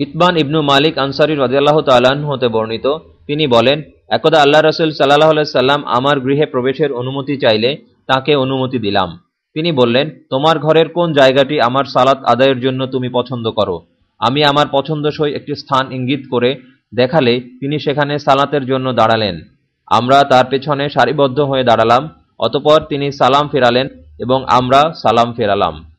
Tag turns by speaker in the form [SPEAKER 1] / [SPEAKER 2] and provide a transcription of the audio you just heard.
[SPEAKER 1] ইতবান ইবনু মালিক আনসারি রদিয়াল্লাহ তাল্লাহ্ন হতে বর্ণিত। তিনি বলেন, একদা আল্লাহ রসুল সাল্লাহ সাল্লাম আমার গৃহে প্রবেশের অনুমতি চাইলে তাকে অনুমতি দিলাম। তিনি বললেন, তোমার ঘরের কোন জায়গাটি আমার সালাত আদায়ের জন্য তুমি পছন্দ করো? আমি আমার পছন্দসই একটি স্থান ইঙ্গিত করে দেখালে তিনি সেখানে সালাতের জন্য দাঁড়ালেন। আমরা তার পেছনে সারিবদ্ধ হয়ে দাঁড়ালাম, অতপর তিনি সালাম ফেরালেন এবং আমরা সালাম ফেরালাম।